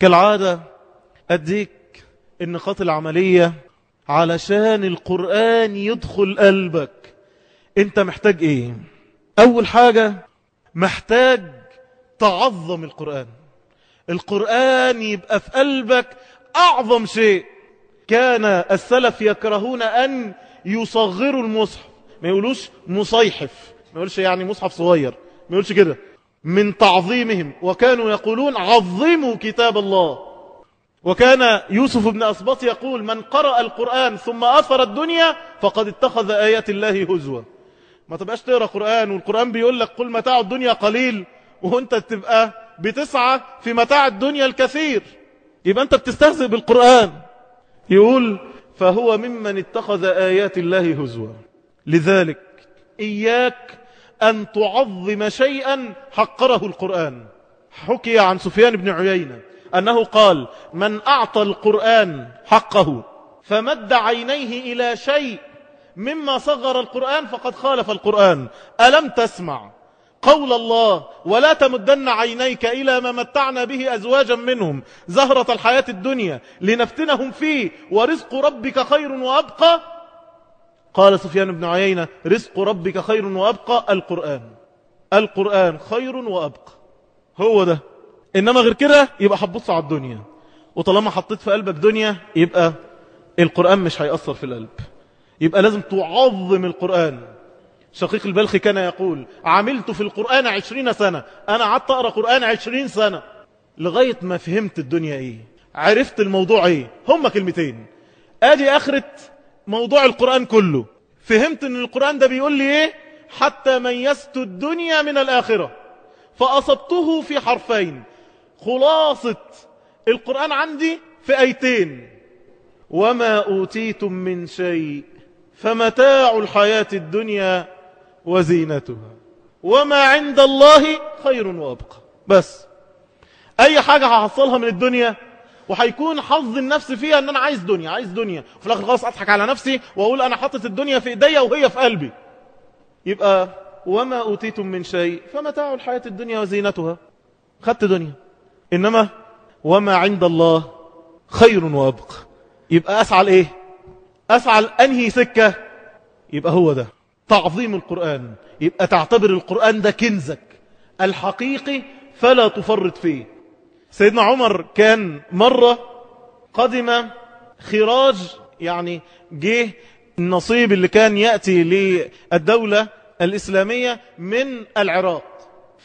كالعادة أديك النقاط العملية علشان القرآن يدخل قلبك. أنت محتاج إيه؟ أول حاجة محتاج تعظم القرآن. القرآن يبقى في قلبك أعظم شيء. كان السلف يكرهون أن يصغروا المصحف. ما يقولوش مصيحف. ما يقولش يعني مصحف صغير. ما يقولش كده. من تعظيمهم. وكانوا يقولون عظموا كتاب الله. وكان يوسف بن أسباط يقول من قرأ القرآن ثم أثر الدنيا فقد اتخذ آيات الله هزوا. ما تبقاش تقرأ قرآن والقرآن بيقول لك قل متاع الدنيا قليل وانت تبقى بتسعى في متاع الدنيا الكثير. يبقى انت بتستهزئ بالقرآن. يقول فهو ممن اتخذ آيات الله هزوا. لذلك إياك أن تعظم شيئا حقره القرآن. حكي عن سفيان بن عيينة أنه قال من أعطى القرآن حقه فمد عينيه إلى شيء مما صغر القرآن فقد خالف القرآن. ألم تسمع قول الله ولا تمدن عينيك إلى ما متعنا به أزواجا منهم زهرة الحياة الدنيا لنفتنهم فيه ورزق ربك خير وأبقى قال سفيان بن عيينة رزق ربك خير وأبقى. القرآن. القرآن خير وأبقى. هو ده. إنما غير كده يبقى هتبص على الدنيا. وطالما حطيت في قلبك دنيا يبقى القرآن مش هيأثر في القلب. يبقى لازم تعظم القرآن. شقيق البلخي كان يقول عملت في القرآن عشرين سنة. أنا قعدت أقرأ قرآن عشرين سنة. لغاية ما فهمت الدنيا إيه. عرفت الموضوع إيه. هم كلمتين. آدي آخرة موضوع القرآن كله. فهمت أن القرآن ده بيقول لي إيه؟ حتى ميزت الدنيا من الآخرة. فأصبته في حرفين. خلاصة. القرآن عندي في أيتين وما أوتيتم من شيء فمتاع الحياة الدنيا وزينتها. وما عند الله خير وأبقى. بس. أي حاجة هحصلها من الدنيا وهيكون حظ النفس فيها إن أنا عايز دنيا عايز دنيا. وفي الآخر خلاص أضحك على نفسي وأقول أنا حاطط الدنيا في إيديا وهي في قلبي. يبقى وما أوتيتم من شيء فمتاع الحياة الدنيا وزينتها. خدت دنيا. إنما وما عند الله خير وأبقى. يبقى أسعى لإيه؟ أسعى انهي سكة؟ يبقى هو ده. تعظيم القرآن. يبقى تعتبر القرآن ده كنزك. الحقيقي فلا تفرط فيه. سيدنا عمر كان مرة قدم خراج يعني جه النصيب اللي كان يأتي للدولة الإسلامية من العراق.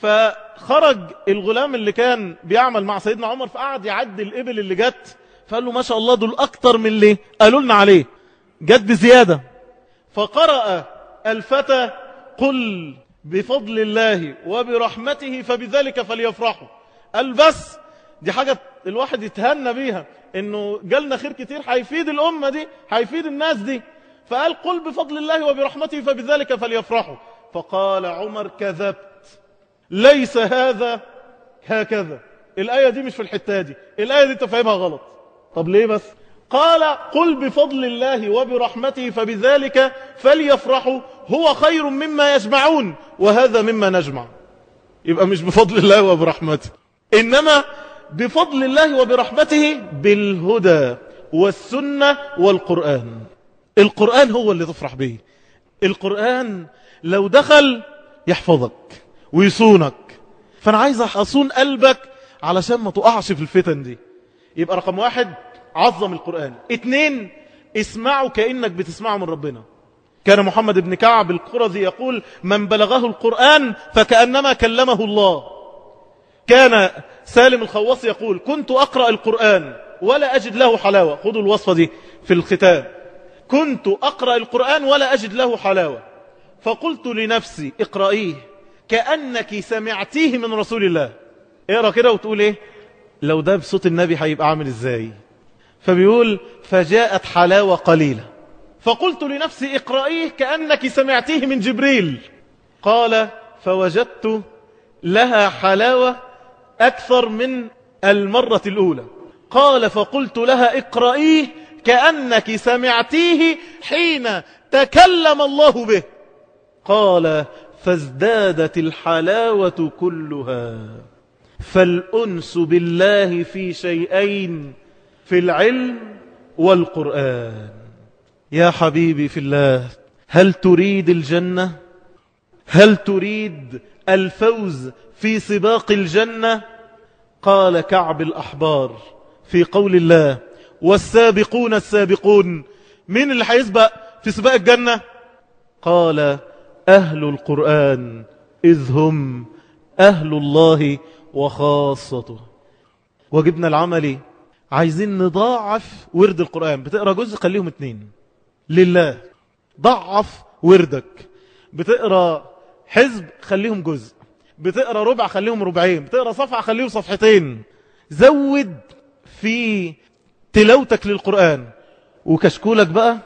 فخرج الغلام اللي كان بيعمل مع سيدنا عمر فقعد يعد الإبل اللي جت فقال له ما شاء الله دول أكتر من اللي قالوا لنا عليه. جت بزيادة. فقرأ الفتى قل بفضل الله وبرحمته فبذلك فليفرحوا. قال بس دي حاجة الواحد يتهنى بيها إنه جالنا خير كتير هيفيد الأمة دي هيفيد الناس دي. فقال قل بفضل الله وبرحمته فبذلك فليفرحوا. فقال عمر كذبت. ليس هذا هكذا. الآية دي مش في الحتة دي. الآية دي تفهمها غلط. طب ليه بس؟ قال قل بفضل الله وبرحمته فبذلك فليفرحوا. هو خير مما يجمعون وهذا مما نجمع. يبقى مش بفضل الله وبرحمته. إنما بفضل الله وبرحمته بالهدى والسنة والقرآن. القرآن هو اللي تفرح به. القرآن لو دخل يحفظك ويصونك. فأنا عايز أصون قلبك علشان ما تقعش في الفتن دي. يبقى رقم واحد عظم القرآن. اتنين اسمعوا كأنك بتسمعه من ربنا. كان محمد بن كعب القرظي يقول من بلغه القرآن فكأنما كلمه الله. كان سالم الخواص يقول كنت أقرأ القرآن ولا أجد له حلاوة. خذوا الوصفة دي في الختام. كنت أقرأ القرآن ولا أجد له حلاوة. فقلت لنفسي اقرأيه كأنك سمعتيه من رسول الله. اقرأ كده وتقول إيه؟ لو ده بصوت النبي هيبقى عامل إزاي؟ فبيقول فجاءت حلاوة قليلة. فقلت لنفسي اقرأيه كأنك سمعتيه من جبريل. قال فوجدت لها حلاوة أكثر من المرة الأولى. قال فقلت لها اقرأيه كأنك سمعتيه حين تكلم الله به. قال فازدادت الحلاوة كلها. فالأنس بالله في شيئين في العلم والقرآن. يا حبيبي في الله هل تريد الجنة؟ هل تريد الفوز في سباق الجنة؟ قال كعب الأحبار في قول الله والسابقون السابقون من اللي هيسبق في سباق الجنة؟ قال أهل القرآن إذ هم أهل الله وخاصته. واجبنا العملي عايزين نضاعف ورد القرآن. بتقرأ جزء خليهم اتنين. لله ضعف وردك. بتقرأ حزب خليهم جزء. بتقرأ ربع خليهم ربعين بتقرأ صفحة خليهم صفحتين. زود في تلاوتك للقرآن. وكشكولك بقى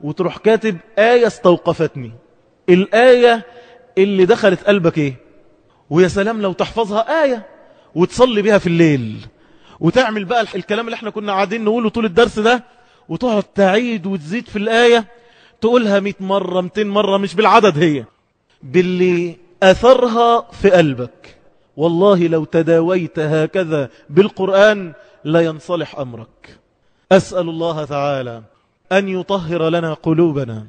وتروح كاتب آية استوقفتني. الآية اللي دخلت قلبك إيه؟ ويا سلام لو تحفظها آية وتصلي بها في الليل. وتعمل بقى الكلام اللي إحنا كنا قاعدين نقوله طول الدرس ده وتقعد تعيد وتزيد في الآية. تقولها مئة مرة مئتين مرة مش بالعدد هي. باللي أثرها في قلبك. والله لو تداويت هكذا بالقرآن لا ينصلح أمرك. أسأل الله تعالى أن يطهر لنا قلوبنا.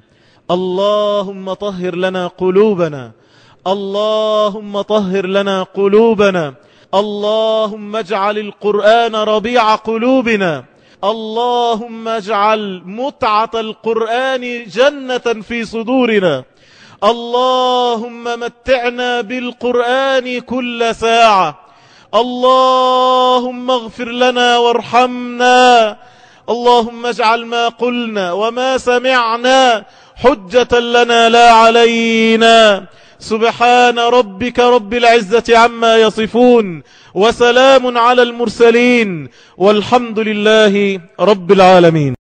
اللهم طهر لنا قلوبنا. اللهم طهر لنا قلوبنا. اللهم اجعل القرآن ربيع قلوبنا. اللهم اجعل متعة القرآن جنة في صدورنا. اللهم متعنا بالقرآن كل ساعة. اللهم اغفر لنا وارحمنا. اللهم اجعل ما قلنا وما سمعنا حجة لنا لا علينا. سبحان ربك رب العزة عما يصفون وسلام على المرسلين. والحمد لله رب العالمين.